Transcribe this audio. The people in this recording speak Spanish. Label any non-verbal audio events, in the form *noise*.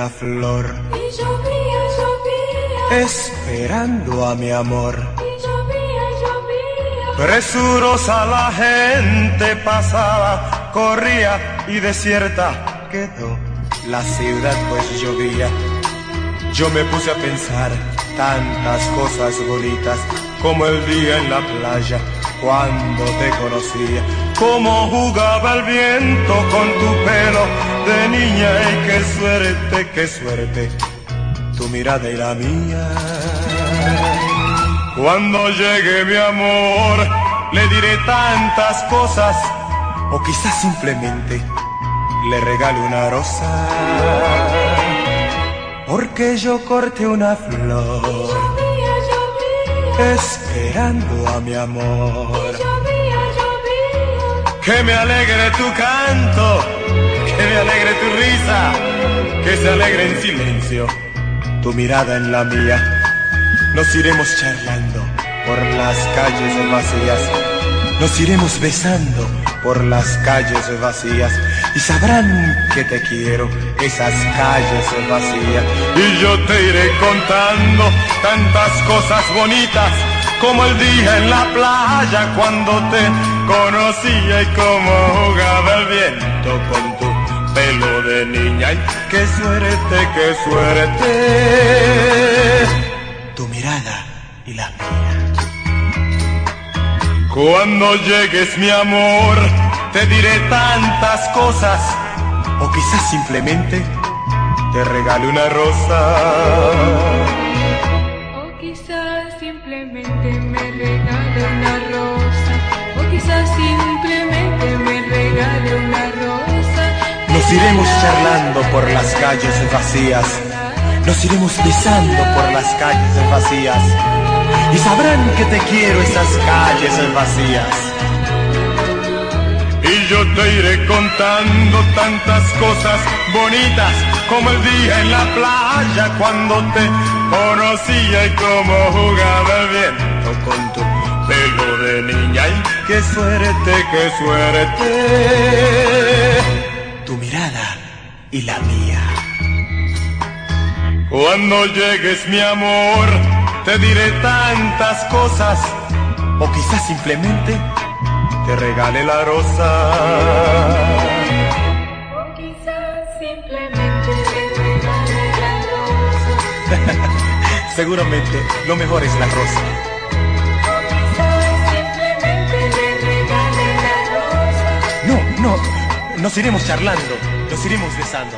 una flor, Y llovía, llovía, esperando a mi amor. y llovía, llovía. Presurosa la gente pasaba, corría y desierta quedó la ciudad pues llovía. Yo me puse a pensar tantas cosas bonitas como el día en la playa cuando te conocía. Cómo jugaba el viento con tu pelo de niña y qué suerte, qué suerte, tu mirada y la mía. Cuando llegue mi amor, le diré tantas cosas, o quizás simplemente le regale una rosa. Porque yo corté una flor, esperando a mi amor. Que me alegre tu canto, que me alegre tu risa, que se alegre en silencio tu mirada en la mía. Nos iremos charlando por las calles vacías, nos iremos besando por las calles vacías y sabrán que te quiero esas calles vacías. Y yo te iré contando tantas cosas bonitas como el día en la playa cuando te conocía y cómo jugaba el viento con tu pelo de niña. Y qué suerte, qué suerte, tu mirada y la mía. Cuando llegues mi amor, te diré tantas cosas, o quizás simplemente te regale una rosa. O quizás simplemente me regale una rosa. Quizás simplemente me regale una rosa. Nos iremos charlando por las calles vacías, nos iremos besando por las calles vacías, y sabrán que te quiero esas calles vacías. Y yo te iré contando tantas cosas bonitas como el día en la playa cuando te conocía y cómo jugaba qué suerte, qué suerte, tu mirada y la mía. Cuando llegues mi amor, te diré tantas cosas, o quizás simplemente te regale la rosa. O quizás simplemente me regale la rosa. *laughs* Seguramente lo mejor es la rosa. No, no, nos iremos charlando, nos iremos besando.